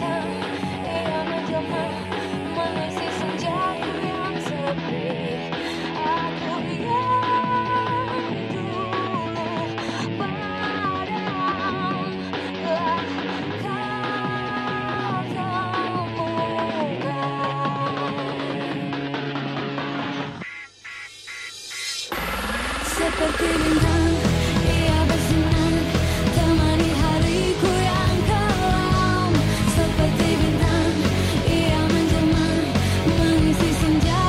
love. see some.